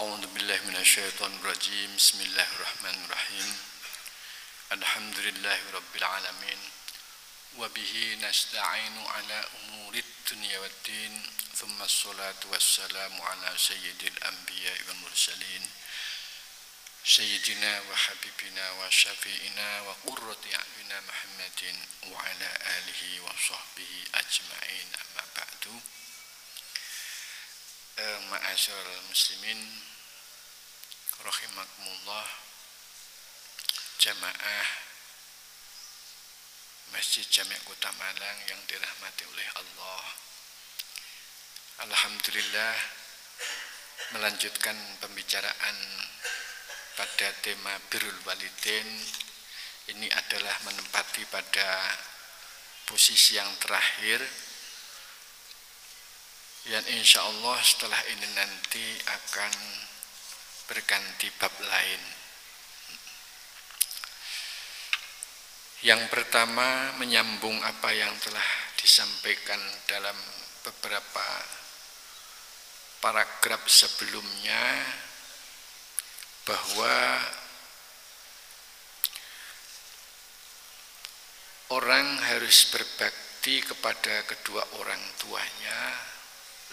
أعوذ بالله من الشيطان الرجيم. بسم الله الرحمن الرحيم. الحمد لله رب العالمين. وبه نستعين على أمور الدنيا والدين. ثم الصلاة والسلام على سيد الأنبياء والمرسلين. سيدنا وحبيبنا وشفيئنا وقرة أعيننا محمد وعلى آله وصحبه أجمعين. أما بعد. Ma'asyarul muslimin Rahimakumullah Jamaah Masjid Jami' Kota Malang yang dirahmati oleh Allah. Alhamdulillah Melanjutkan pembicaraan pada tema Birul Walidin Ini adalah menempati pada posisi yang terakhir. Yang insya Allah setelah ini nanti akan berganti bab lain. Yang pertama menyambung apa yang telah disampaikan dalam beberapa paragraf sebelumnya bahwa orang harus berbakti kepada kedua orang tuanya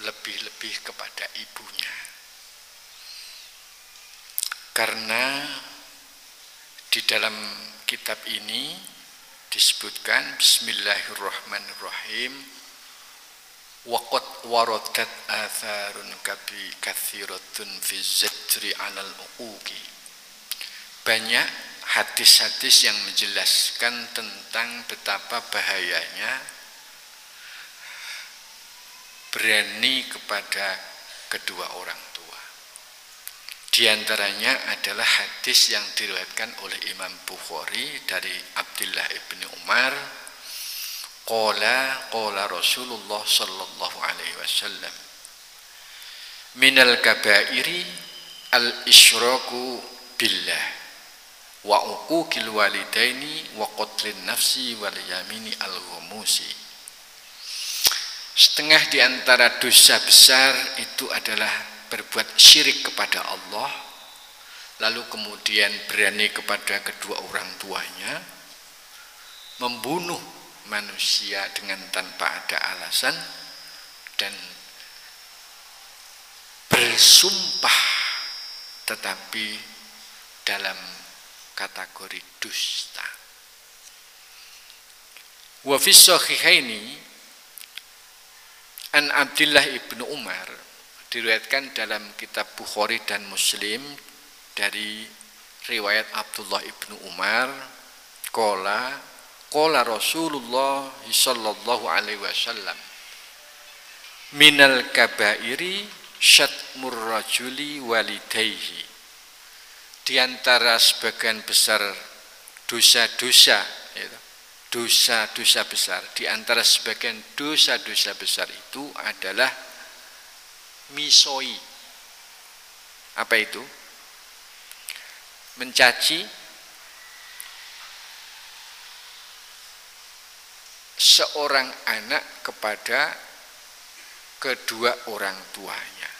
lebih-lebih kepada ibunya. Karena di dalam kitab ini disebutkan Bismillahirrahmanirrahim Waqat waradat atharun kabi kathiratun fi zajri alal uquqi Banyak hadis-hadis yang menjelaskan tentang betapa bahayanya berani kepada kedua orang tua. Di antaranya adalah hadis yang diriwayatkan oleh Imam Bukhari dari Abdullah ibni Umar. Qala qala Rasulullah sallallahu alaihi wasallam. Minal kabairi al-isyraku billah wa uquqil walidaini wa qatlin nafsi wal yamini al-ghumusi Setengah di antara dosa besar itu adalah berbuat syirik kepada Allah, lalu kemudian berani kepada kedua orang tuanya, membunuh manusia dengan tanpa ada alasan, dan bersumpah tetapi dalam kategori dusta. Wa fi An Abdullah ibnu Umar diriwayatkan dalam kitab Bukhari dan Muslim dari riwayat Abdullah ibnu Umar kola kola Rasulullah sallallahu alaihi wasallam minal kabairi syatmur rajuli walidayhi. Di antara sebagian besar dosa-dosa gitu, dosa-dosa besar di antara sebagian dosa-dosa besar itu adalah misoi. Apa itu? Mencaci seorang anak kepada kedua orang tuanya.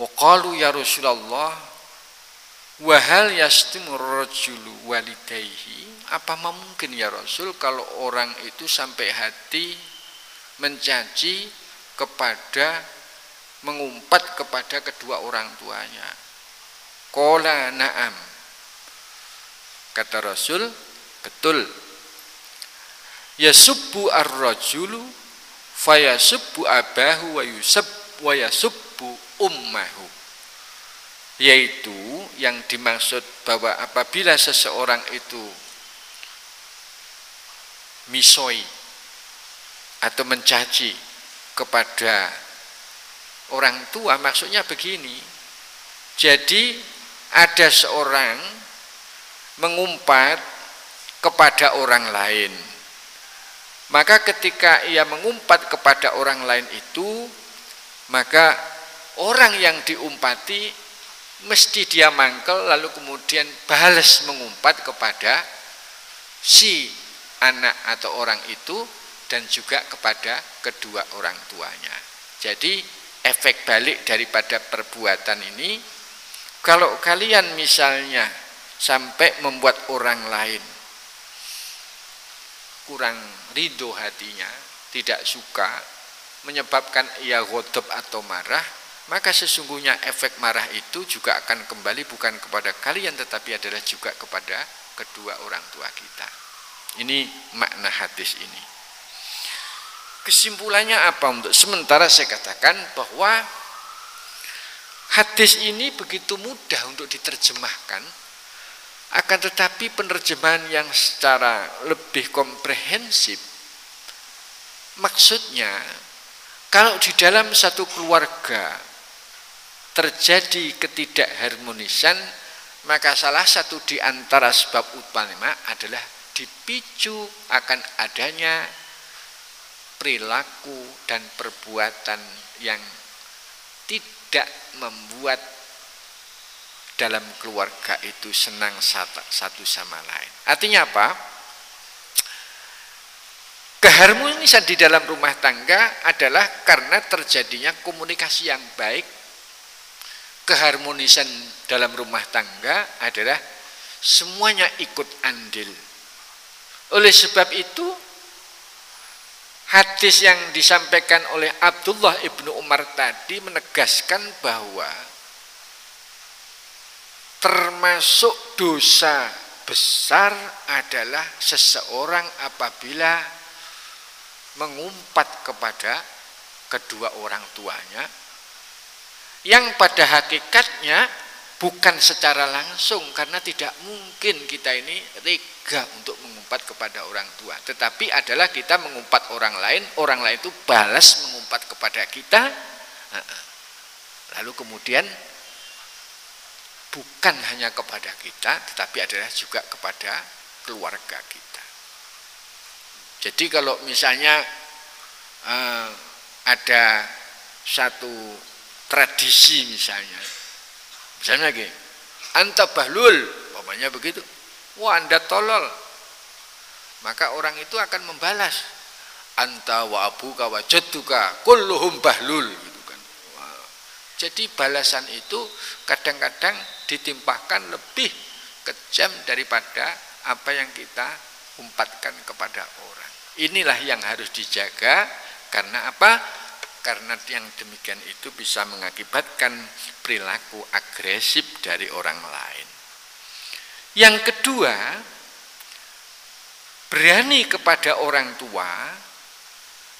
Waqalu ya Rasulullah Wahal yastimur rajulu walidayhi? Apa mungkin ya Rasul Kalau orang itu sampai hati Mencaci kepada Mengumpat kepada kedua orang tuanya. Kola na'am. Kata Rasul Betul. Yasubbu ar-rajulu Fayasubbu abahu wa yusab Wa yasubbu ummahu. Yaitu yang dimaksud bahwa apabila seseorang itu misoi atau mencaci kepada orang tua maksudnya begini. Jadi ada seorang mengumpat kepada orang lain. Maka ketika ia mengumpat kepada orang lain itu maka orang yang diumpati mesti dia mangkel lalu kemudian balas mengumpat kepada si anak atau orang itu dan juga kepada kedua orang tuanya. Jadi efek balik daripada perbuatan ini kalau kalian misalnya sampai membuat orang lain kurang ridho hatinya tidak suka menyebabkan ia godop atau marah maka sesungguhnya efek marah itu juga akan kembali bukan kepada kalian tetapi adalah juga kepada kedua orang tua kita. Ini makna hadis ini. Kesimpulannya apa untuk sementara saya katakan bahwa hadis ini begitu mudah untuk diterjemahkan akan tetapi penerjemahan yang secara lebih komprehensif maksudnya kalau di dalam satu keluarga terjadi ketidakharmonisan maka salah satu di antara sebab utama adalah dipicu akan adanya perilaku dan perbuatan yang tidak membuat dalam keluarga itu senang satu sama lain. Artinya apa? Keharmonisan di dalam rumah tangga adalah karena terjadinya komunikasi yang baik keharmonisan dalam rumah tangga adalah semuanya ikut andil. Oleh sebab itu, hadis yang disampaikan oleh Abdullah ibnu Umar tadi menegaskan bahwa termasuk dosa besar adalah seseorang apabila mengumpat kepada kedua orang tuanya yang pada hakikatnya bukan secara langsung karena tidak mungkin kita ini tega untuk mengumpat kepada orang tua. Tetapi adalah kita mengumpat orang lain orang lain itu balas mengumpat kepada kita. Lalu kemudian bukan hanya kepada kita tetapi adalah juga kepada keluarga kita. Jadi kalau misalnya eh, ada satu tradisi misalnya. Misalnya gini, anta bahlul, umpamanya begitu. Wah, Anda tolol. Maka orang itu akan membalas. Anta wa abuka wa jadduka kulluhum bahlul gitu kan. Jadi balasan itu kadang-kadang ditimpahkan lebih kejam daripada apa yang kita umpatkan kepada orang. Inilah yang harus dijaga karena apa? Karena yang demikian itu bisa mengakibatkan perilaku agresif dari orang lain. Yang kedua, berani kepada orang tua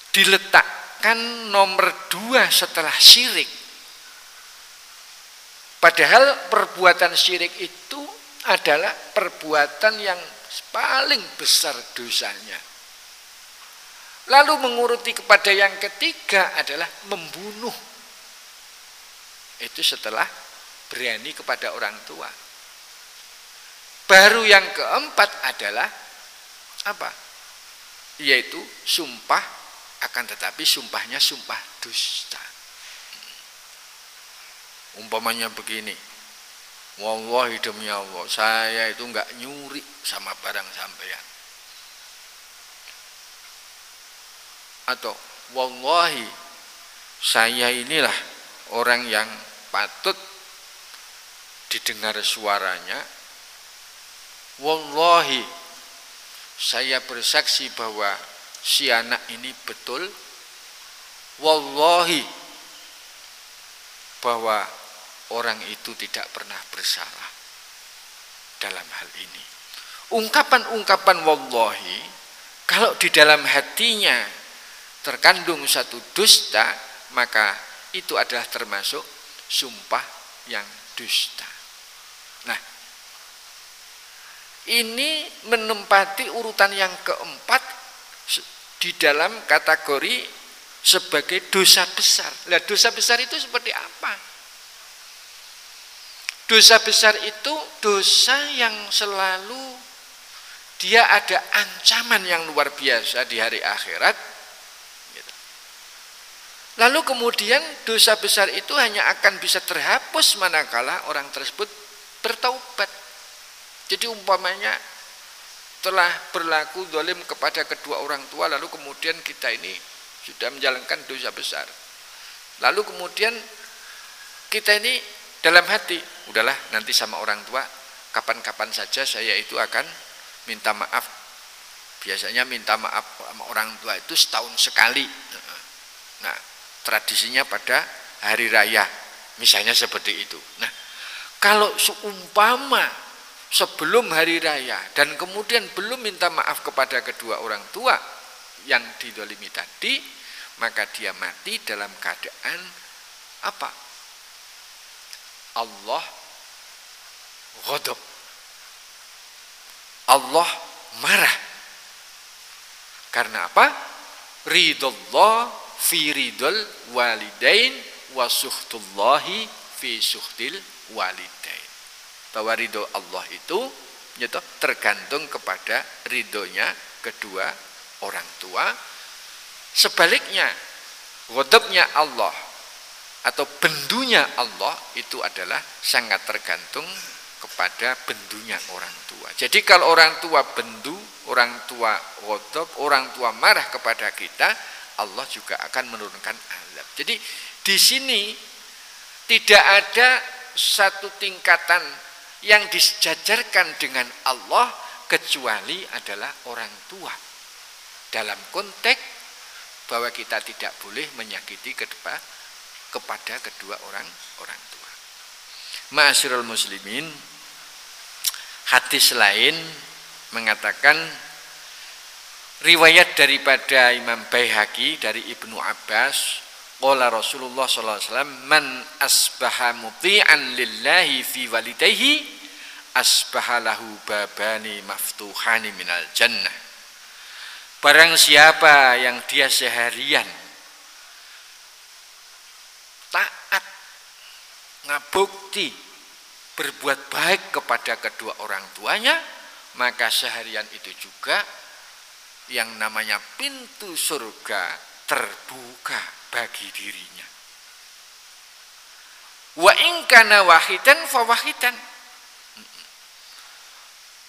diletakkan nomor dua setelah syirik. Padahal perbuatan syirik itu adalah perbuatan yang paling besar dosanya Lalu menguruti kepada yang ketiga adalah membunuh. Itu setelah berani kepada orang tua. Baru yang keempat adalah apa? Yaitu sumpah akan tetapi sumpahnya sumpah dusta. Umpamanya begini, Wallahi demi Allah, saya itu enggak nyuri sama barang sampean. Atau wallahi saya inilah orang yang patut didengar suaranya. Wallahi saya bersaksi bahwa si anak ini betul. Wallahi bahwa orang itu tidak pernah bersalah dalam hal ini. Ungkapan-ungkapan wallahi kalau di dalam hatinya terkandung satu dusta maka itu adalah termasuk sumpah yang dusta. Nah ini menempati urutan yang keempat di dalam kategori sebagai dosa besar. Nah dosa besar itu seperti apa? Dosa besar itu dosa yang selalu dia ada ancaman yang luar biasa di hari akhirat Lalu kemudian dosa besar itu hanya akan bisa terhapus manakala orang tersebut bertaubat. Jadi umpamanya telah berlaku dolim kepada kedua orang tua lalu kemudian kita ini sudah menjalankan dosa besar. Lalu kemudian kita ini dalam hati, udahlah nanti sama orang tua kapan-kapan saja saya itu akan minta maaf. Biasanya minta maaf sama orang tua itu setahun sekali. Nah, tradisinya pada hari raya, misalnya seperti itu. Nah, kalau seumpama sebelum hari raya dan kemudian belum minta maaf kepada kedua orang tua yang didolimi tadi maka dia mati dalam keadaan apa? Allah ghadab Allah marah. Karena apa? Ridullah fi ridul walidain wa suhtullahi fi suhtil walidain. Bahwa ridho Allah itu yaitu tergantung kepada ridhonya kedua orang tua. Sebaliknya godopnya Allah atau bendunya Allah itu adalah sangat tergantung kepada bendunya orang tua. Jadi kalau orang tua bendu orang tua godop orang tua marah kepada kita Allah juga akan menurunkan azab jadi di sini tidak ada satu tingkatan yang disejajarkan dengan Allah kecuali adalah orang tua. Dalam konteks bahwa kita tidak boleh menyakiti kedua, kepada kedua orang orang tua. Ma'asyiral muslimin, hadis lain mengatakan riwayat daripada Imam Baihaqi dari Ibnu Abbas Qala Rasulullah sallallahu alaihi wasallam man asbaha muti'an lillahi fi walidayhi asbaha lahu babani maftuhani minal jannah. Barang siapa yang dia seharian taat ngabukti berbuat baik kepada kedua orang tuanya maka seharian itu juga yang namanya pintu surga terbuka bagi dirinya. Wa in kana wahidan fa wahidan.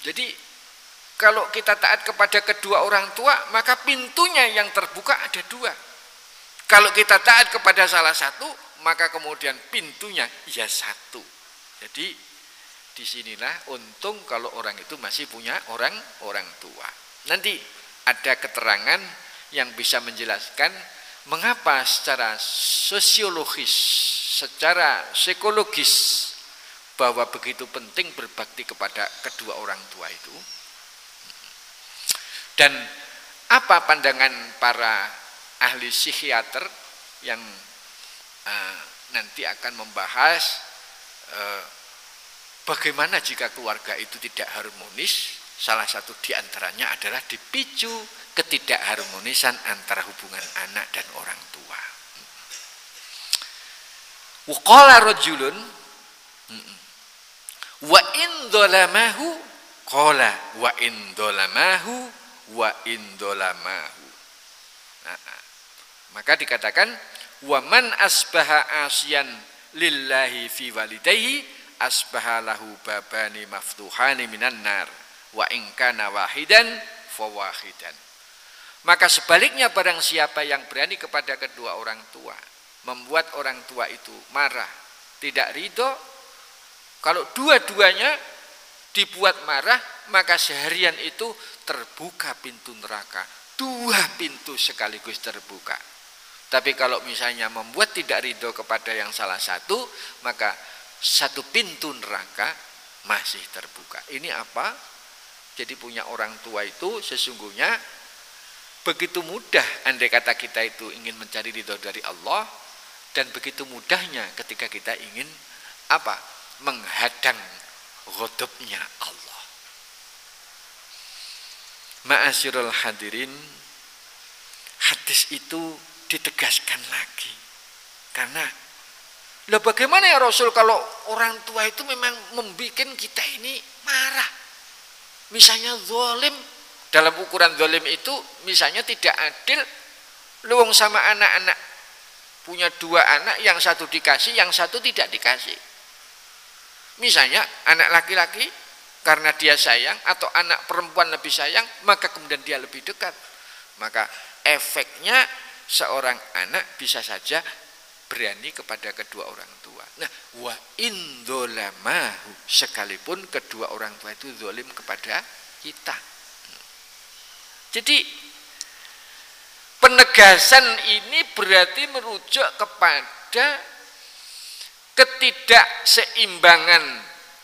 Jadi kalau kita taat kepada kedua orang tua, maka pintunya yang terbuka ada dua. Kalau kita taat kepada salah satu, maka kemudian pintunya ya satu. Jadi di sinilah untung kalau orang itu masih punya orang orang tua. Nanti ada keterangan yang bisa menjelaskan mengapa secara sosiologis, secara psikologis bahwa begitu penting berbakti kepada kedua orang tua itu. Dan apa pandangan para ahli psikiater yang uh, nanti akan membahas uh, bagaimana jika keluarga itu tidak harmonis? Salah satu di antaranya adalah dipicu ketidakharmonisan antara hubungan anak dan orang tua. Waqala rajulun wa in dolamahu wa in dolamahu wa in dolamahu. Nah, maka dikatakan wa man asbaha asyan lillahi fi walidayhi asbaha lahu babani maftuhani minan nar wa in kana wahidan fawahidan maka sebaliknya barang siapa yang berani kepada kedua orang tua, membuat orang tua itu marah, tidak ridho, kalau dua-duanya dibuat marah, maka seharian itu terbuka pintu neraka. Dua pintu sekaligus terbuka. Tapi kalau misalnya membuat tidak ridho kepada yang salah satu, maka satu pintu neraka masih terbuka. Ini apa? Jadi punya orang tua itu sesungguhnya Begitu mudah andai kata kita itu ingin mencari ridho dari Allah dan begitu mudahnya ketika kita ingin apa? menghadang ghadabnya Allah. Ma'asyirul hadirin hadis itu ditegaskan lagi. Karena lah bagaimana ya Rasul kalau orang tua itu memang membuat kita ini marah. Misalnya zalim dalam ukuran zalim itu misalnya tidak adil luung sama anak-anak. Punya dua anak yang satu dikasih yang satu tidak dikasih. Misalnya anak laki-laki karena dia sayang atau anak perempuan lebih sayang maka kemudian dia lebih dekat. Maka efeknya seorang anak bisa saja berani kepada kedua orang tua. Nah, wa indolamahu sekalipun kedua orang tua itu zolim kepada kita. Jadi penegasan ini berarti merujuk kepada ketidakseimbangan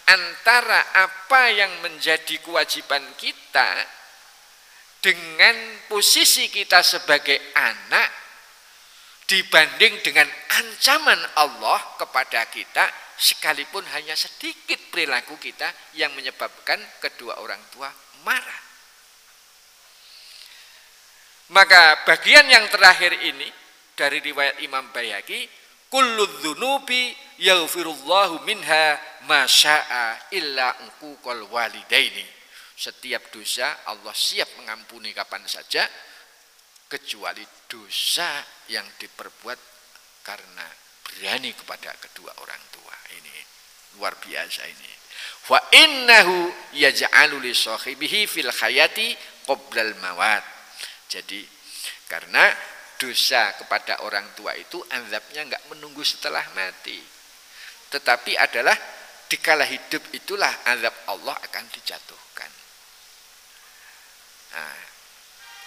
antara apa yang menjadi kewajiban kita dengan posisi kita sebagai anak dibanding dengan ancaman Allah kepada kita sekalipun hanya sedikit perilaku kita yang menyebabkan kedua orang tua marah. Maka bagian yang terakhir ini dari riwayat Imam Bayaki, kullu dzunubi yaghfirullahu minha masya'a illa uquqal walidaini. Setiap dosa Allah siap mengampuni kapan saja kecuali dosa yang diperbuat karena berani kepada kedua orang tua ini. Luar biasa ini. Wa innahu yaj'alu li sahibihi fil hayati qoblal mawat. Jadi karena dosa kepada orang tua itu azabnya enggak menunggu setelah mati. Tetapi adalah dikala hidup itulah azab Allah akan dijatuhkan. Nah,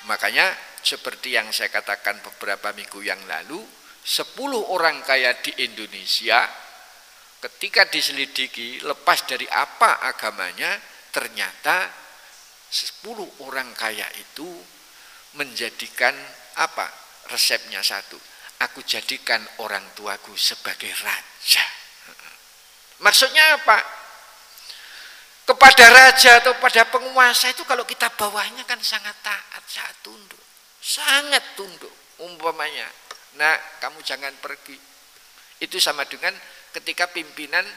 makanya seperti yang saya katakan beberapa minggu yang lalu, 10 orang kaya di Indonesia ketika diselidiki lepas dari apa agamanya, ternyata 10 orang kaya itu menjadikan apa? Resepnya satu, aku jadikan orang tuaku sebagai raja. Maksudnya apa? Kepada raja atau pada penguasa itu kalau kita bawahnya kan sangat taat, sangat tunduk. Sangat tunduk umpamanya. Nah kamu jangan pergi. Itu sama dengan ketika pimpinan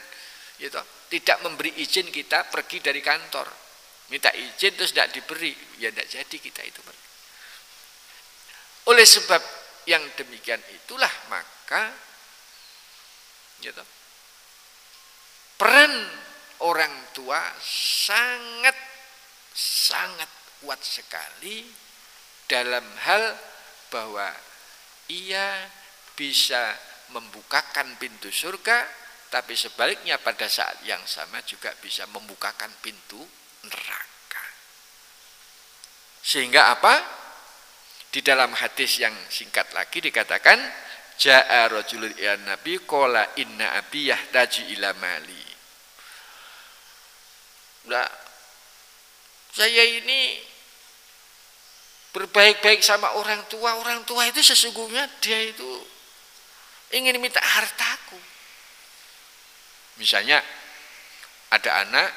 gitu, tidak memberi izin kita pergi dari kantor. Minta izin terus tidak diberi. Ya tidak jadi kita itu pergi. Oleh sebab yang demikian itulah maka gitu, peran orang tua sangat sangat kuat sekali dalam hal bahwa ia bisa membukakan pintu surga tapi sebaliknya pada saat yang sama juga bisa membukakan pintu neraka. Sehingga apa? Di dalam hadis yang singkat lagi dikatakan jaa rajulun ila nabi qala inna abi yahtaji ila mali nah, saya ini berbaik-baik sama orang tua. Orang tua itu sesungguhnya dia itu ingin minta hartaku. Misalnya ada anak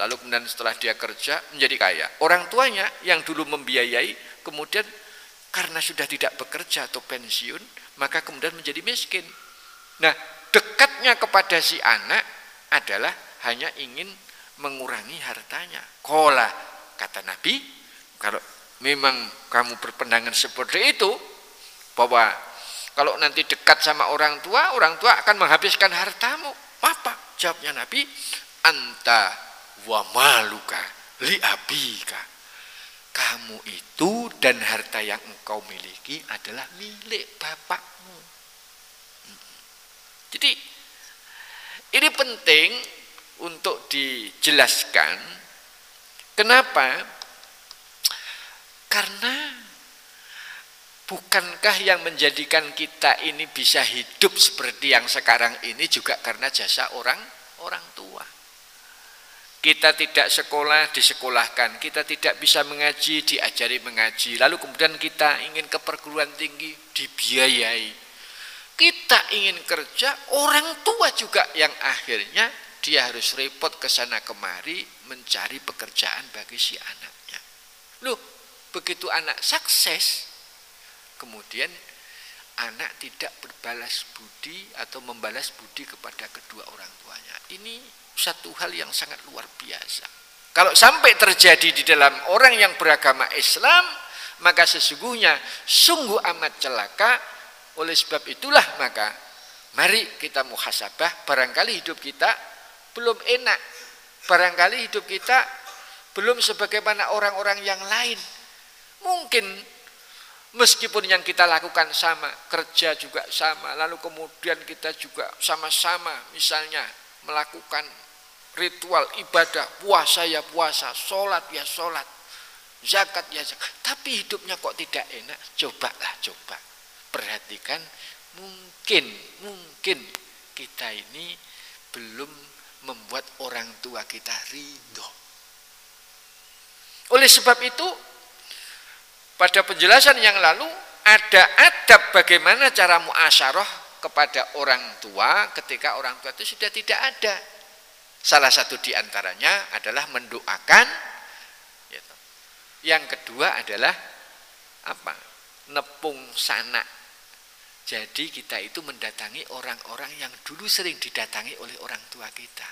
lalu kemudian setelah dia kerja menjadi kaya. Orang tuanya yang dulu membiayai kemudian karena sudah tidak bekerja atau pensiun maka kemudian menjadi miskin. Nah dekatnya kepada si anak adalah hanya ingin mengurangi hartanya kola kata Nabi kalau memang kamu berpendangan seperti itu bahwa kalau nanti dekat sama orang tua, orang tua akan menghabiskan hartamu. Apa? Jawabnya Nabi, anta wa maluka li abika. Kamu itu dan harta yang engkau miliki adalah milik bapakmu. Jadi ini penting untuk dijelaskan kenapa karena bukankah yang menjadikan kita ini bisa hidup seperti yang sekarang ini juga karena jasa orang orang tua. Kita tidak sekolah disekolahkan, kita tidak bisa mengaji diajari mengaji, lalu kemudian kita ingin ke perguruan tinggi dibiayai. Kita ingin kerja, orang tua juga yang akhirnya dia harus repot ke sana kemari mencari pekerjaan bagi si anaknya. Loh, begitu anak sukses kemudian anak tidak berbalas budi atau membalas budi kepada kedua orang tuanya. Ini satu hal yang sangat luar biasa. Kalau sampai terjadi di dalam orang yang beragama Islam maka sesungguhnya sungguh amat celaka. Oleh sebab itulah maka mari kita muhasabah. Barangkali hidup kita belum enak barangkali hidup kita belum sebagaimana orang-orang yang lain Mungkin Meskipun yang kita lakukan sama, kerja juga sama, lalu kemudian kita juga sama-sama misalnya melakukan ritual ibadah, puasa ya puasa, sholat ya sholat, zakat ya zakat. Tapi hidupnya kok tidak enak, cobalah coba. Perhatikan, mungkin, mungkin kita ini belum membuat orang tua kita ridho. Oleh sebab itu, pada penjelasan yang lalu ada adab bagaimana cara muasyarah kepada orang tua ketika orang tua itu sudah tidak ada. Salah satu di antaranya adalah mendoakan. Gitu. Yang kedua adalah apa? Nepung sanak. Jadi kita itu mendatangi orang-orang yang dulu sering didatangi oleh orang tua kita.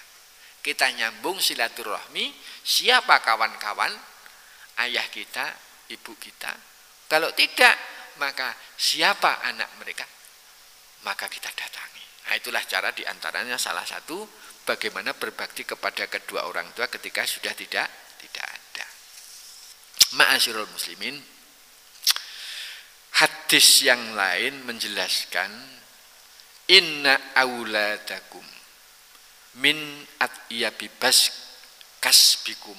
Kita nyambung silaturahmi, siapa kawan-kawan, ayah kita, ibu kita. Kalau tidak, maka siapa anak mereka? Maka kita datangi. Nah, itulah cara di antaranya salah satu bagaimana berbakti kepada kedua orang tua ketika sudah tidak tidak ada. Ma'asyirul muslimin, hadis yang lain menjelaskan inna auladakum min atyabibas kasbikum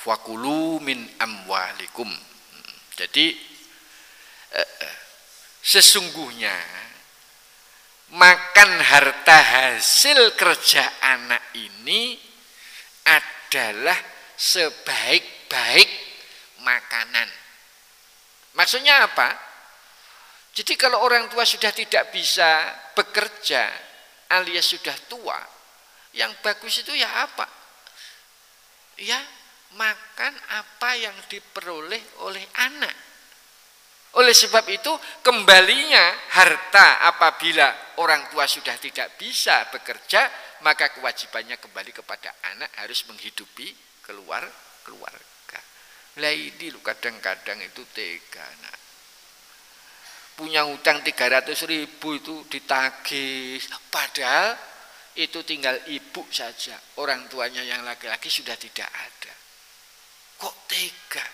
fakulu min amwalikum jadi eh, eh, sesungguhnya makan harta hasil kerja anak ini adalah sebaik-baik makanan. Maksudnya apa? Jadi kalau orang tua sudah tidak bisa bekerja alias sudah tua, yang bagus itu ya apa? Ya makan apa yang diperoleh oleh anak. Oleh sebab itu kembalinya harta apabila orang tua sudah tidak bisa bekerja maka kewajibannya kembali kepada anak harus menghidupi keluar keluarga. Lah ini kadang-kadang itu tega nak. Punya utang 300 ribu itu ditagih padahal itu tinggal ibu saja orang tuanya yang laki-laki sudah tidak ada Kok tega?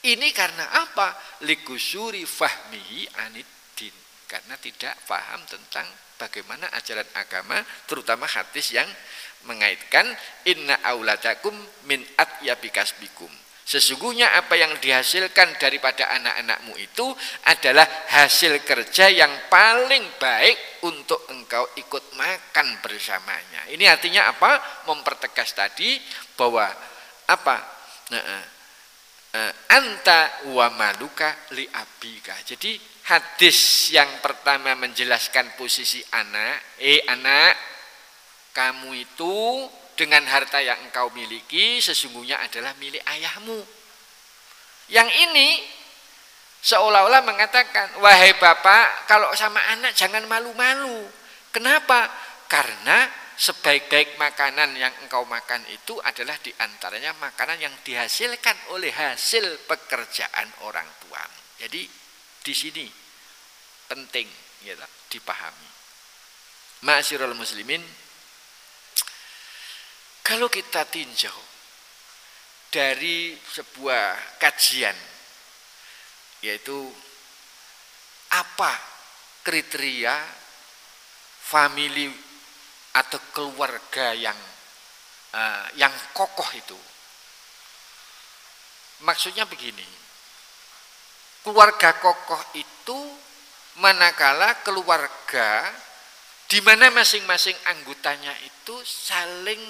Ini karena apa? Likusuri fahmihi aniddin. Karena tidak paham tentang bagaimana ajaran agama, terutama hadis yang mengaitkan inna auladakum min atyabikasbikum. Sesungguhnya apa yang dihasilkan daripada anak-anakmu itu adalah hasil kerja yang paling baik untuk engkau ikut makan bersamanya. Ini artinya apa? Mempertegas tadi bahwa apa? Nah, uh, anta wa maluka li abika. Jadi hadis yang pertama menjelaskan posisi anak, eh anak, kamu itu dengan harta yang engkau miliki sesungguhnya adalah milik ayahmu. Yang ini seolah-olah mengatakan, wahai bapak, kalau sama anak jangan malu-malu. Kenapa? Karena sebaik-baik makanan yang engkau makan itu adalah di antaranya makanan yang dihasilkan oleh hasil pekerjaan orang tuamu. Jadi di sini penting ya, dipahami. Ma'asyiral muslimin, kalau kita tinjau dari sebuah kajian yaitu apa kriteria family atau keluarga yang uh, yang kokoh itu? Maksudnya begini keluarga kokoh itu manakala keluarga di mana masing-masing anggotanya itu saling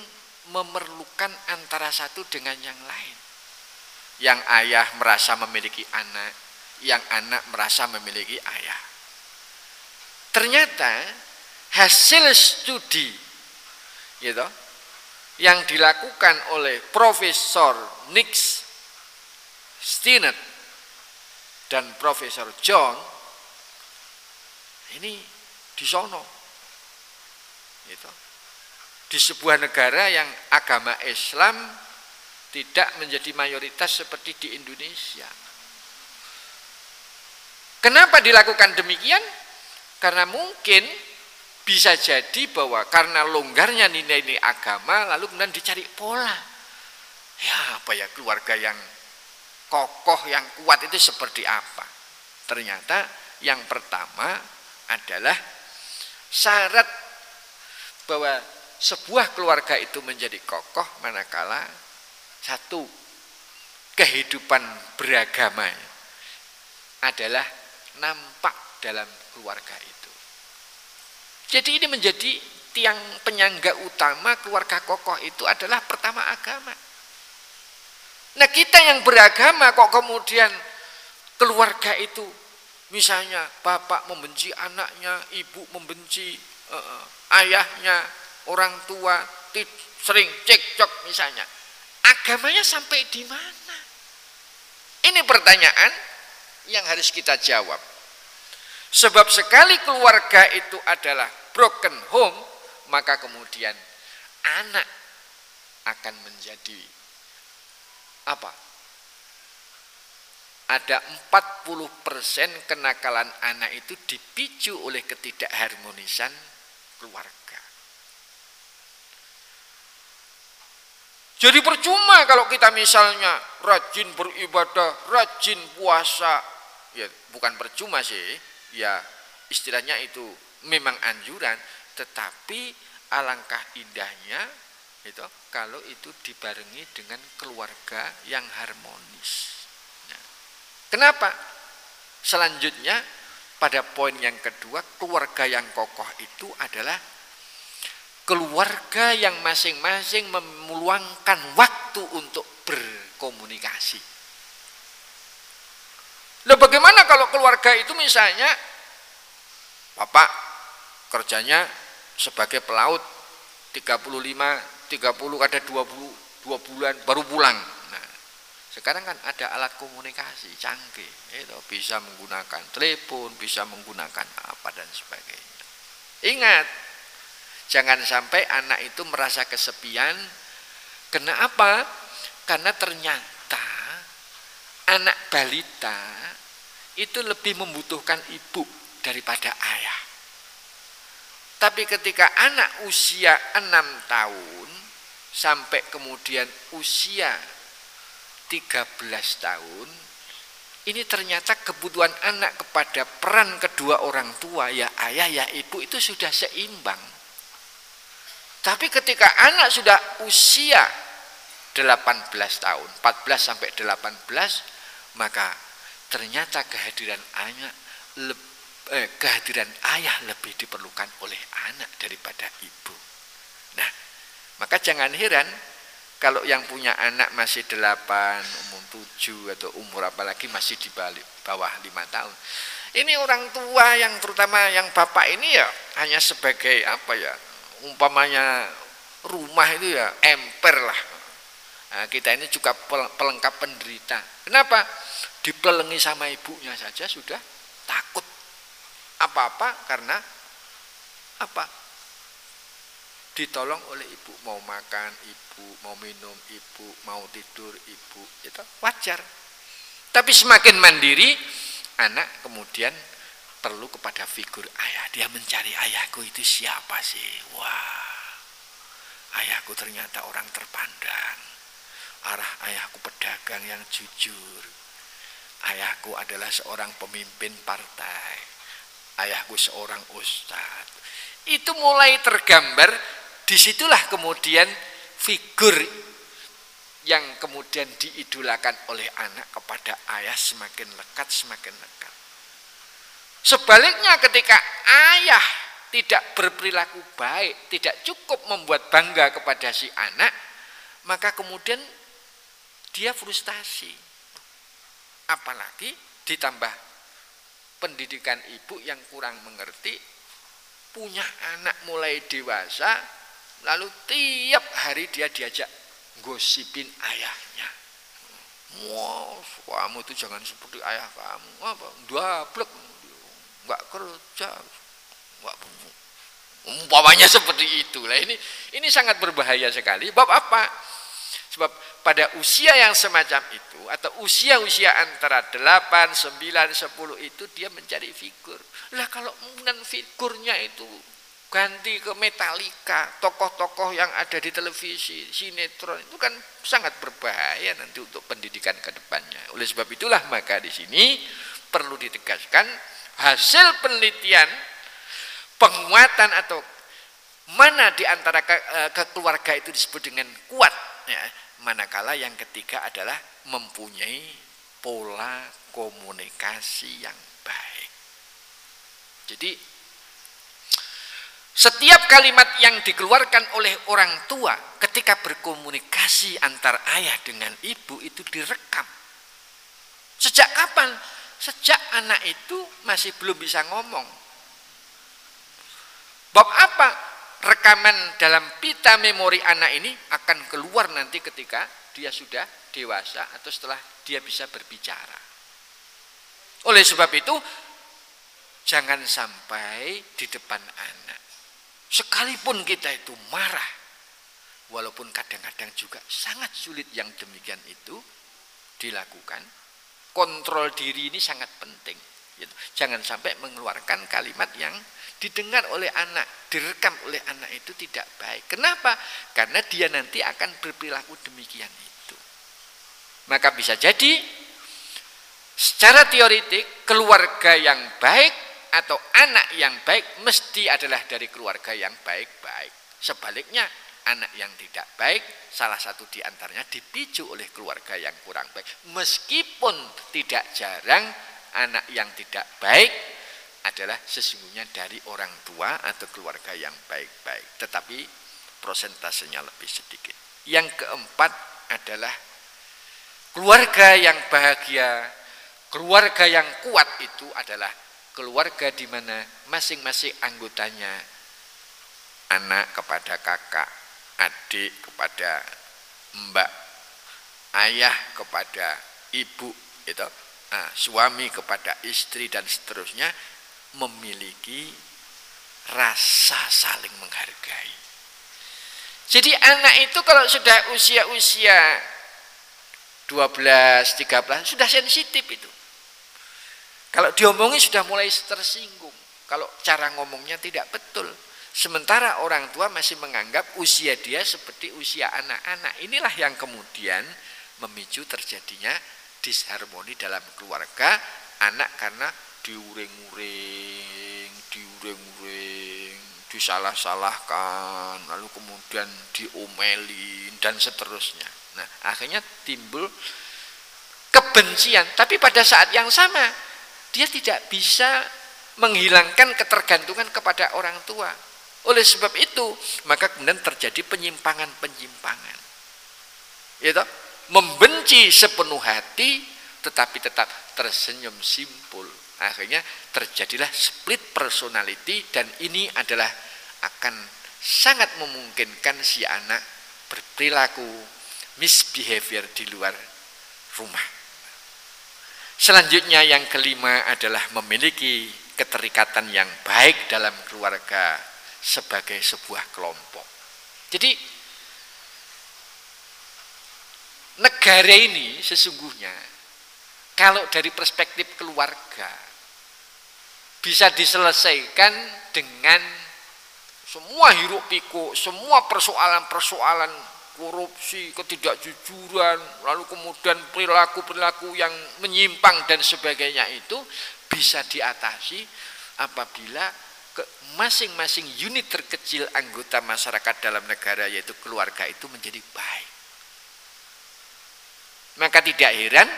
memerlukan antara satu dengan yang lain yang ayah merasa memiliki anak yang anak merasa memiliki ayah ternyata hasil studi gitu yang dilakukan oleh Profesor Nix Stinnett dan Profesor John ini di sono gitu. Di sebuah negara yang agama Islam tidak menjadi mayoritas seperti di Indonesia. Kenapa dilakukan demikian? Karena mungkin bisa jadi bahwa karena longgarnya nilai-nilai agama lalu kemudian dicari pola. Ya apa ya keluarga yang kokoh, yang kuat itu seperti apa. Ternyata yang pertama adalah syarat bahwa sebuah keluarga itu menjadi kokoh manakala satu kehidupan beragama adalah nampak dalam keluarga itu. Jadi ini menjadi tiang penyangga utama keluarga kokoh itu adalah pertama agama. Nah kita yang beragama kok kemudian keluarga itu misalnya bapak membenci anaknya, ibu membenci uh, ayahnya, orang tua sering cekcok misalnya. Agamanya sampai di mana? Ini pertanyaan yang harus kita jawab. Sebab sekali keluarga itu adalah broken home, maka kemudian anak akan menjadi apa? Ada 40% kenakalan anak itu dipicu oleh ketidakharmonisan keluarga. Jadi percuma kalau kita misalnya rajin beribadah, rajin puasa. Ya bukan percuma sih, ya istilahnya itu memang anjuran, tetapi alangkah indahnya itu kalau itu dibarengi dengan keluarga yang harmonis. Nah, kenapa? Selanjutnya pada poin yang kedua keluarga yang kokoh itu adalah keluarga yang masing-masing meluangkan waktu untuk berkomunikasi. Nah bagaimana kalau keluarga itu misalnya Bapak kerjanya sebagai pelaut 35 30 ada 20 dua bulan baru pulang. Nah sekarang kan ada alat komunikasi canggih itu bisa menggunakan telepon bisa menggunakan apa dan sebagainya. Ingat jangan sampai anak itu merasa kesepian. Kenapa karena ternyata anak balita itu lebih membutuhkan ibu daripada ayah. Tapi ketika anak usia enam tahun sampai kemudian usia 13 tahun, ini ternyata kebutuhan anak kepada peran kedua orang tua, ya ayah, ya ibu itu sudah seimbang. Tapi ketika anak sudah usia 18 tahun, 14 sampai 18, maka ternyata kehadiran anak eh, kehadiran ayah lebih diperlukan oleh anak daripada ibu. Nah, maka jangan heran kalau yang punya anak masih delapan, umur tujuh atau umur apalagi masih di bawah lima tahun. Ini orang tua yang terutama yang bapak ini ya hanya sebagai apa ya, umpamanya rumah itu ya emper lah. Nah, kita ini juga pelengkap penderita. Kenapa? Dipelengi sama ibunya saja sudah takut apa-apa karena apa? Ditolong oleh ibu, mau makan ibu, mau minum ibu, mau tidur ibu, itu wajar. Tapi semakin mandiri, anak kemudian perlu kepada figur ayah. Dia mencari ayahku itu siapa sih? Wah, ayahku ternyata orang terpandang. Arah ayahku pedagang yang jujur. Ayahku adalah seorang pemimpin partai ayahku seorang ustadz. Itu mulai tergambar, di situlah kemudian figur yang kemudian diidolakan oleh anak kepada ayah semakin lekat, semakin lekat. Sebaliknya ketika ayah tidak berperilaku baik, tidak cukup membuat bangga kepada si anak, maka kemudian dia frustasi. Apalagi ditambah pendidikan ibu yang kurang mengerti punya anak mulai dewasa lalu tiap hari dia diajak gosipin ayahnya. Wah kamu itu jangan seperti ayah kamu. Apa? Dablek nggak kerja nggak umpamanya seperti itu lah ini ini sangat berbahaya sekali bab apa sebab pada usia yang semacam itu atau usia-usia antara 8, 9, 10 itu dia mencari figur. Lah kalau kemudian figurnya itu ganti ke metalika, tokoh-tokoh yang ada di televisi, sinetron itu kan sangat berbahaya nanti untuk pendidikan ke depannya. Oleh sebab itulah maka di sini perlu ditegaskan hasil penelitian penguatan atau mana di antara ke, eh, keluarga itu disebut dengan kuat ya, manakala yang ketiga adalah mempunyai pola komunikasi yang baik. Jadi setiap kalimat yang dikeluarkan oleh orang tua ketika berkomunikasi antar ayah dengan ibu itu direkam. Sejak kapan? Sejak anak itu masih belum bisa ngomong. Bab apa? Rekaman dalam pita memori anak ini akan keluar nanti ketika dia sudah dewasa atau setelah dia bisa berbicara. Oleh sebab itu, jangan sampai di depan anak Sekalipun kita itu marah, walaupun kadang-kadang juga sangat sulit yang demikian itu dilakukan, kontrol diri ini sangat penting. Gitu. Jangan sampai mengeluarkan kalimat yang didengar oleh anak, direkam oleh anak itu tidak baik. Kenapa? Karena dia nanti akan berperilaku demikian itu. Maka bisa jadi secara teoritik keluarga yang baik atau anak yang baik mesti adalah dari keluarga yang baik-baik. Sebaliknya, anak yang tidak baik salah satu di antaranya dipicu oleh keluarga yang kurang baik. Meskipun tidak jarang anak yang tidak baik adalah sesungguhnya dari orang tua atau keluarga yang baik-baik. Tetapi prosentasenya lebih sedikit. Yang keempat adalah keluarga yang bahagia, keluarga yang kuat itu adalah keluarga di mana masing-masing anggotanya anak kepada kakak, adik kepada mbak, ayah kepada ibu, itu, nah, suami kepada istri dan seterusnya memiliki rasa saling menghargai. Jadi anak itu kalau sudah usia-usia 12, 13 sudah sensitif itu. Kalau diomongi sudah mulai tersinggung. Kalau cara ngomongnya tidak betul. Sementara orang tua masih menganggap usia dia seperti usia anak-anak. Inilah yang kemudian memicu terjadinya disharmoni dalam keluarga anak karena diuring-uring, diuring-uring, disalah-salahkan, lalu kemudian diomelin dan seterusnya. Nah, akhirnya timbul kebencian, tapi pada saat yang sama dia tidak bisa menghilangkan ketergantungan kepada orang tua. Oleh sebab itu, maka kemudian terjadi penyimpangan-penyimpangan. Itu membenci sepenuh hati tetapi tetap tersenyum simpul. Akhirnya terjadilah split personality dan ini adalah akan sangat memungkinkan si anak berperilaku misbehavior di luar rumah. Selanjutnya yang kelima adalah memiliki keterikatan yang baik dalam keluarga sebagai sebuah kelompok. Jadi negara ini sesungguhnya kalau dari perspektif keluarga bisa diselesaikan dengan semua hiruk pikuk, semua persoalan-persoalan korupsi, ketidakjujuran, lalu kemudian perilaku-perilaku yang menyimpang dan sebagainya itu bisa diatasi apabila masing-masing unit terkecil anggota masyarakat dalam negara yaitu keluarga itu menjadi baik. Maka tidak heran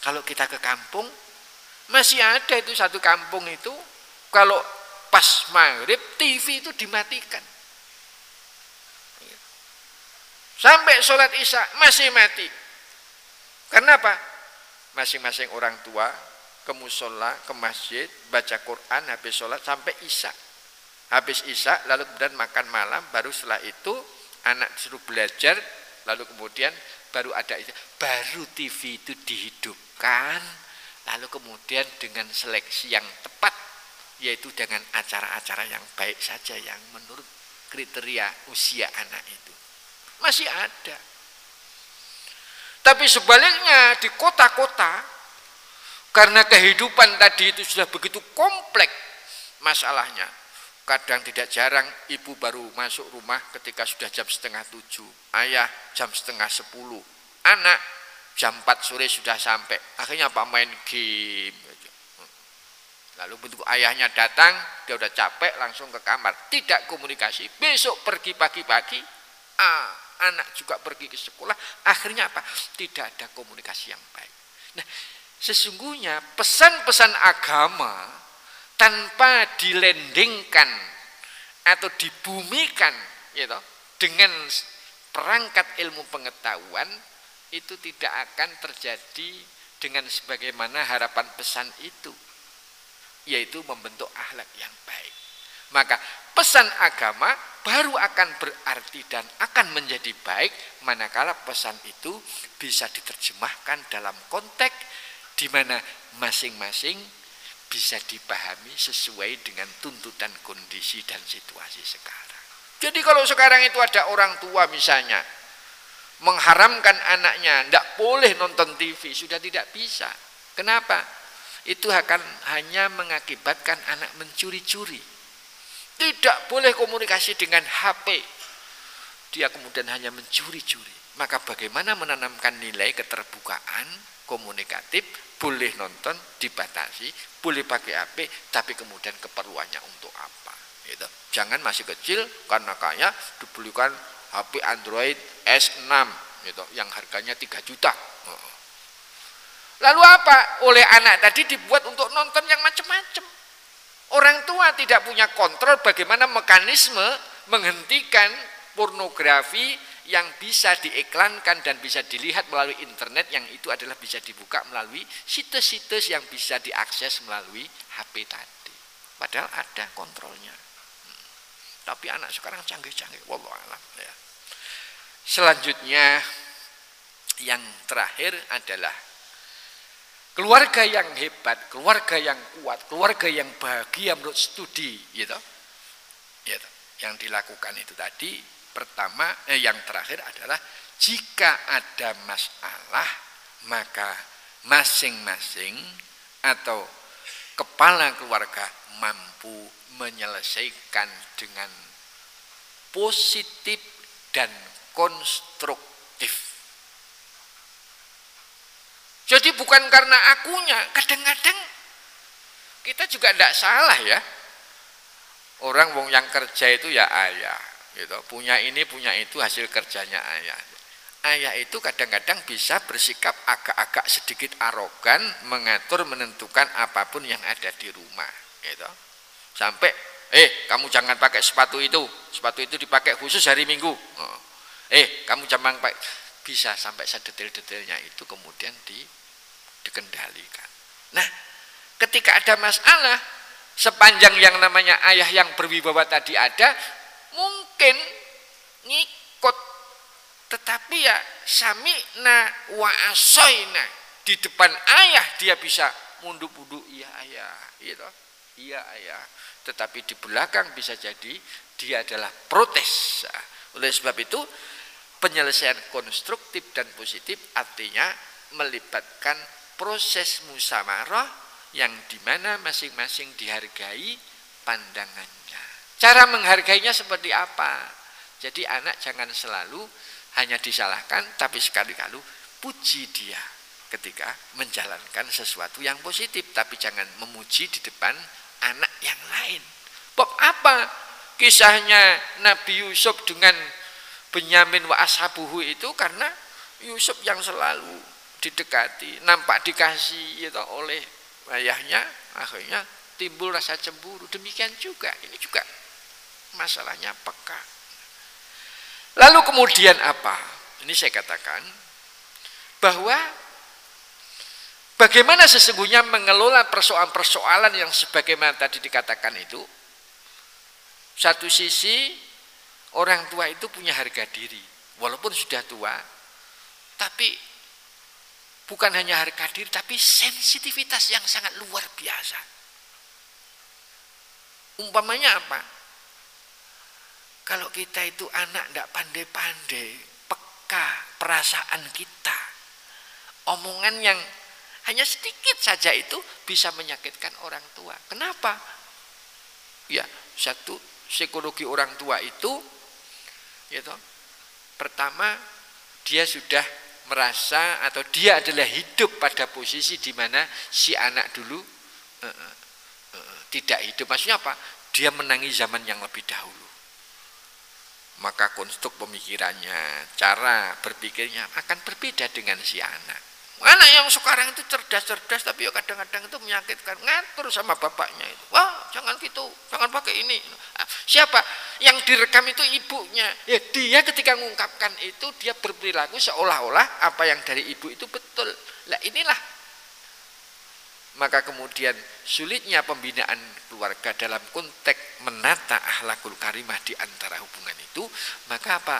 kalau kita ke kampung masih ada itu satu kampung itu kalau pas maghrib TV itu dimatikan Sampai sholat isya masih mati. Karena apa? Masing-masing orang tua ke musola, ke masjid, baca Quran, habis sholat sampai isya. Habis isya, lalu kemudian makan malam, baru setelah itu anak disuruh belajar, lalu kemudian baru ada isya. Baru TV itu dihidupkan, lalu kemudian dengan seleksi yang tepat, yaitu dengan acara-acara yang baik saja yang menurut kriteria usia anak itu masih ada. Tapi sebaliknya di kota-kota karena kehidupan tadi itu sudah begitu kompleks masalahnya. Kadang tidak jarang ibu baru masuk rumah ketika sudah jam setengah tujuh, ayah jam setengah sepuluh, anak jam 4 sore sudah sampai. Akhirnya apa? Main game. Lalu bentuk ayahnya datang dia udah capek langsung ke kamar. Tidak komunikasi. Besok pergi pagi-pagi ah, anak juga pergi ke sekolah. Akhirnya apa? Tidak ada komunikasi yang baik. Nah sesungguhnya pesan-pesan agama tanpa dilendingkan atau dibumikan gitu, dengan perangkat ilmu pengetahuan itu tidak akan terjadi dengan sebagaimana harapan pesan itu yaitu membentuk akhlak yang baik. Maka pesan agama baru akan berarti dan akan menjadi baik manakala pesan itu bisa diterjemahkan dalam konteks di mana masing-masing bisa dipahami sesuai dengan tuntutan kondisi dan situasi sekarang. Jadi kalau sekarang itu ada orang tua misalnya mengharamkan anaknya tidak boleh nonton TV sudah tidak bisa. Kenapa? Itu akan hanya mengakibatkan anak mencuri-curi. Tidak boleh komunikasi dengan HP. Dia kemudian hanya mencuri-curi. Maka bagaimana menanamkan nilai keterbukaan komunikatif boleh nonton dibatasi, boleh pakai HP, tapi kemudian keperluannya untuk apa? Gitu. Jangan masih kecil karena kaya dibelikan HP Android S6 gitu, yang harganya 3 juta. Lalu apa? Oleh anak tadi dibuat untuk nonton yang macam-macam. Orang tua tidak punya kontrol bagaimana mekanisme menghentikan pornografi yang bisa diiklankan dan bisa dilihat melalui internet yang itu adalah bisa dibuka melalui situs-situs yang bisa diakses melalui HP tadi. Padahal ada kontrolnya. Hmm. Tapi anak sekarang canggih-canggih. Wallah alam. Ya. Selanjutnya yang terakhir adalah keluarga yang hebat, keluarga yang kuat, keluarga yang bahagia menurut studi, gitu. gitu. Yang dilakukan itu tadi pertama eh, yang terakhir adalah jika ada masalah maka masing-masing atau kepala keluarga mampu menyelesaikan dengan positif dan konstruktif. Jadi bukan karena akunya, kadang-kadang kita juga tidak salah ya. Orang wong yang kerja itu ya ayah, gitu. Punya ini, punya itu hasil kerjanya ayah. Ayah itu kadang-kadang bisa bersikap agak-agak sedikit arogan, mengatur, menentukan apa pun yang ada di rumah, gitu. Sampai, eh kamu jangan pakai sepatu itu, sepatu itu dipakai khusus hari Minggu. Oh. Eh kamu jangan pakai, bisa sampai sedetail-detailnya itu kemudian di, dikendalikan. Nah, ketika ada masalah, sepanjang yang namanya ayah yang berwibawa tadi ada, mungkin ngikut. Tetapi ya sami'na wa asoina di depan ayah dia bisa munduk-munduk iya ayah gitu. Iya ayah tetapi di belakang bisa jadi dia adalah protes. Oleh sebab itu penyelesaian konstruktif dan positif artinya melibatkan proses musamarah yang di mana masing-masing dihargai pandangan Cara menghargainya seperti apa? Jadi anak jangan selalu hanya disalahkan, tapi sekali-kali puji dia ketika menjalankan sesuatu yang positif, tapi jangan memuji di depan anak yang lain. Bab apa kisahnya Nabi Yusuf dengan Benyamin wa ashabuhu itu karena Yusuf yang selalu didekati, nampak dikasih itu oleh ayahnya, akhirnya timbul rasa cemburu. Demikian juga, ini juga masalahnya peka. Lalu kemudian apa? Ini saya katakan bahwa bagaimana sesungguhnya mengelola persoalan-persoalan yang sebagaimana tadi dikatakan itu. Satu sisi orang tua itu punya harga diri, walaupun sudah tua, tapi bukan hanya harga diri, tapi sensitivitas yang sangat luar biasa. Umpamanya apa? Kalau kita itu anak tidak pandai-pandai, peka perasaan kita. Omongan yang hanya sedikit saja itu bisa menyakitkan orang tua. Kenapa? Ya, satu psikologi orang tua itu, gitu. Pertama, dia sudah merasa atau dia adalah hidup pada posisi di mana si anak dulu uh, uh, uh, tidak hidup. Maksudnya apa? Dia menangi zaman yang lebih dahulu. Maka konstruk pemikirannya, cara berpikirnya akan berbeda dengan si anak. Anak yang sekarang itu cerdas-cerdas tapi ya kadang-kadang itu menyakitkan. Ngatur sama bapaknya itu. Wah, jangan gitu, jangan pakai ini. Ah, siapa? Yang direkam itu ibunya. Ya, dia ketika mengungkapkan itu dia berperilaku seolah-olah apa yang dari ibu itu betul. Lah inilah maka kemudian sulitnya pembinaan keluarga dalam konteks menata ahlakul karimah di antara hubungan itu, maka apa?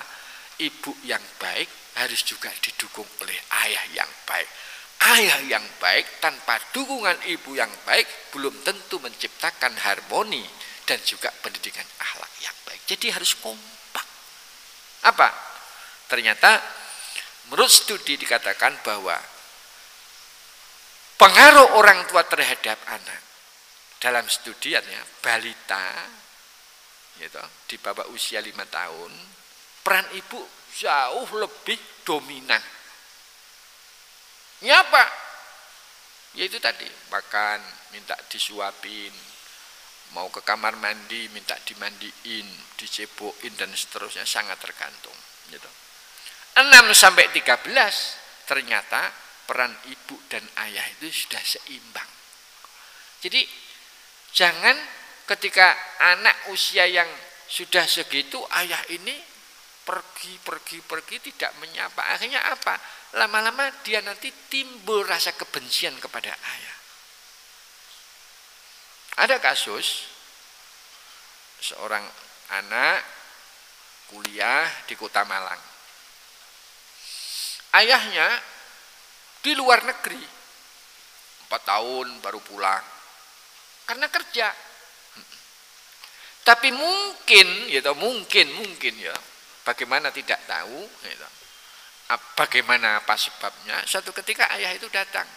Ibu yang baik harus juga didukung oleh ayah yang baik. Ayah yang baik tanpa dukungan ibu yang baik belum tentu menciptakan harmoni dan juga pendidikan akhlak yang baik. Jadi harus kompak. Apa? Ternyata menurut studi dikatakan bahwa pengaruh orang tua terhadap anak dalam studiannya balita gitu, di bawah usia lima tahun peran ibu jauh lebih dominan. Nyapa? Yaitu tadi, makan, minta disuapin, mau ke kamar mandi, minta dimandiin, dicebokin dan seterusnya sangat tergantung. Gitu. 6 sampai 13 ternyata peran ibu dan ayah itu sudah seimbang. Jadi jangan ketika anak usia yang sudah segitu ayah ini pergi, pergi, pergi, tidak menyapa. Akhirnya apa? Lama-lama dia nanti timbul rasa kebencian kepada ayah. Ada kasus seorang anak kuliah di kota Malang. Ayahnya di luar negeri, empat tahun baru pulang, karena kerja. Tapi mungkin, ya mungkin, mungkin ya, Bagaimana tidak tahu, gitu. bagaimana apa sebabnya, suatu ketika ayah itu datang.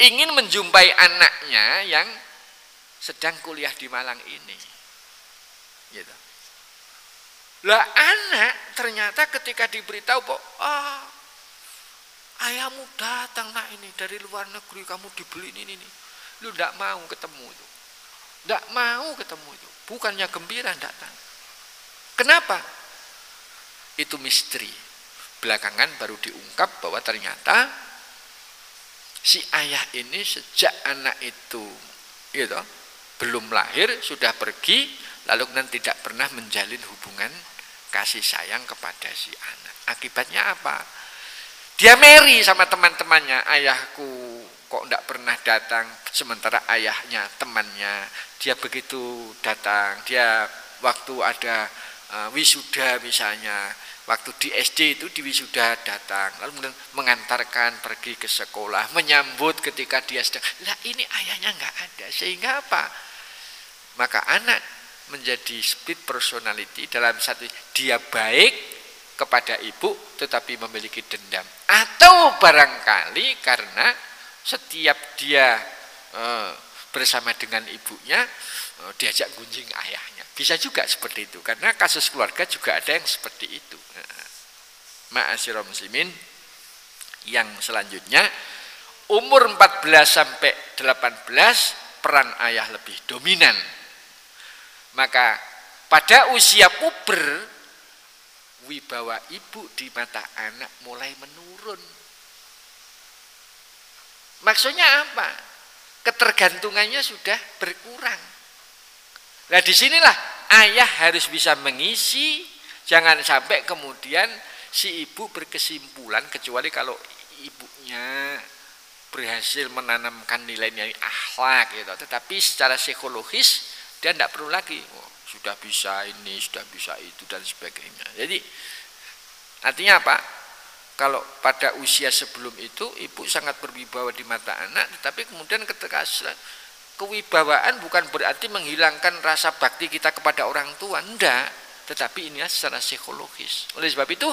Ingin menjumpai anaknya yang sedang kuliah di Malang ini. Gitu. Lah anak ternyata ketika diberitahu, oh, ah, ayahmu datang nak ini dari luar negeri, kamu dibeli ini, ini. Lu tidak mau ketemu itu. Tidak mau ketemu itu. Bukannya gembira, datang. Kenapa? Itu misteri. Belakangan baru diungkap bahwa ternyata si ayah ini sejak anak itu gitu, belum lahir sudah pergi lalu nanti tidak pernah menjalin hubungan kasih sayang kepada si anak. Akibatnya apa? Dia meri sama teman-temannya, ayahku kok tidak pernah datang, sementara ayahnya, temannya, dia begitu datang, dia waktu ada uh, wisuda misalnya waktu di SD itu di wisuda datang. Lalu kemudian mengantarkan pergi ke sekolah menyambut ketika dia sedang. Lah ini ayahnya nggak ada. Sehingga apa? Maka anak menjadi split personality dalam satu dia baik kepada ibu tetapi memiliki dendam atau barangkali karena setiap dia uh, bersama dengan ibunya uh, diajak gunjing ayahnya bisa juga seperti itu karena kasus keluarga juga ada yang seperti itu. Ma'asyiral muslimin yang selanjutnya umur 14 sampai 18 peran ayah lebih dominan. Maka pada usia puber wibawa ibu di mata anak mulai menurun. Maksudnya apa? Ketergantungannya sudah berkurang. Nah di sinilah ayah harus bisa mengisi, jangan sampai kemudian si ibu berkesimpulan kecuali kalau ibunya berhasil menanamkan nilai-nilai akhlak gitu. Tetapi secara psikologis dia tidak perlu lagi oh, sudah bisa ini, sudah bisa itu dan sebagainya. Jadi artinya apa? Kalau pada usia sebelum itu ibu sangat berwibawa di mata anak, tetapi kemudian ketika kewibawaan bukan berarti menghilangkan rasa bakti kita kepada orang tua, enggak, tetapi ini secara psikologis. Oleh sebab itu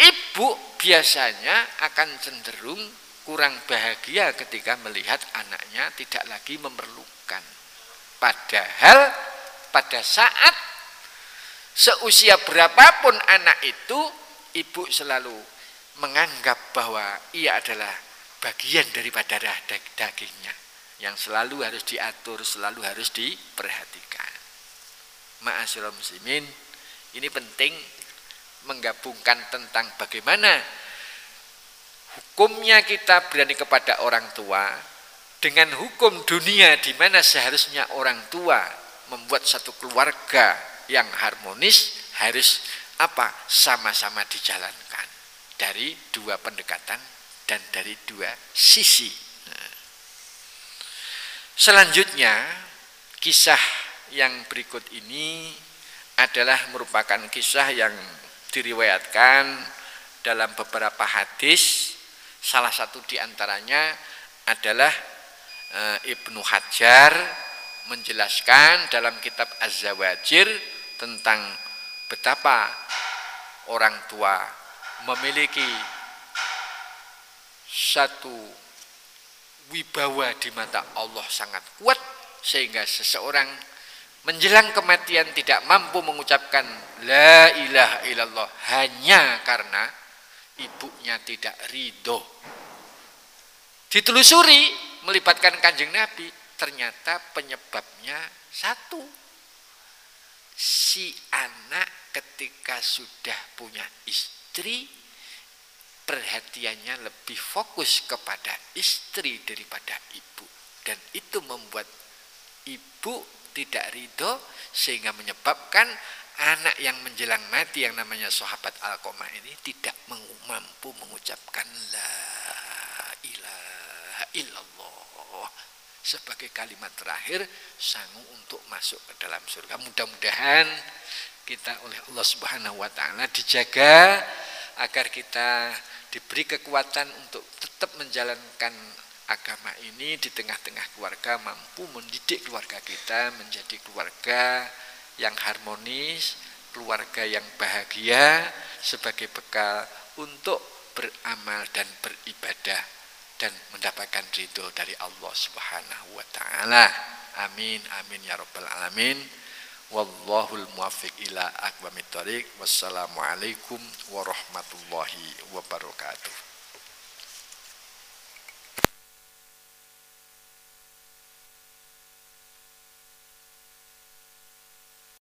ibu biasanya akan cenderung kurang bahagia ketika melihat anaknya tidak lagi memerlukan. Padahal pada saat Seusia berapapun anak itu, ibu selalu menganggap bahwa ia adalah bagian daripada dagingnya yang selalu harus diatur, selalu harus diperhatikan. Ma'asyiral muslimin, ini penting menggabungkan tentang bagaimana hukumnya kita berani kepada orang tua dengan hukum dunia di mana seharusnya orang tua membuat satu keluarga yang harmonis harus apa sama-sama dijalankan dari dua pendekatan dan dari dua sisi. Nah. Selanjutnya kisah yang berikut ini adalah merupakan kisah yang diriwayatkan dalam beberapa hadis salah satu di antaranya adalah e, Ibnu Hajar menjelaskan dalam kitab Az-Zawajir tentang betapa orang tua memiliki satu wibawa di mata Allah sangat kuat sehingga seseorang menjelang kematian tidak mampu mengucapkan la ilaha illallah hanya karena ibunya tidak ridho. Ditelusuri melibatkan kanjeng Nabi, ternyata penyebabnya satu. Si anak ketika sudah punya istri, perhatiannya lebih fokus kepada istri daripada ibu. Dan itu membuat ibu tidak ridho sehingga menyebabkan anak yang menjelang mati yang namanya sahabat Alqamah ini tidak mampu mengucapkan la ilaha sebagai kalimat terakhir sanggup untuk masuk ke dalam surga. Mudah-mudahan kita oleh Allah Subhanahu wa taala dijaga agar kita diberi kekuatan untuk tetap menjalankan agama ini di tengah-tengah keluarga mampu mendidik keluarga kita menjadi keluarga yang harmonis, keluarga yang bahagia sebagai bekal untuk beramal dan beribadah dan mendapatkan ridho dari Allah Subhanahu wa taala. Amin amin ya rabbal alamin. Wallahul muwaffiq ila aqwamit thoriq. Wassalamualaikum warahmatullahi wabarakatuh.